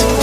us.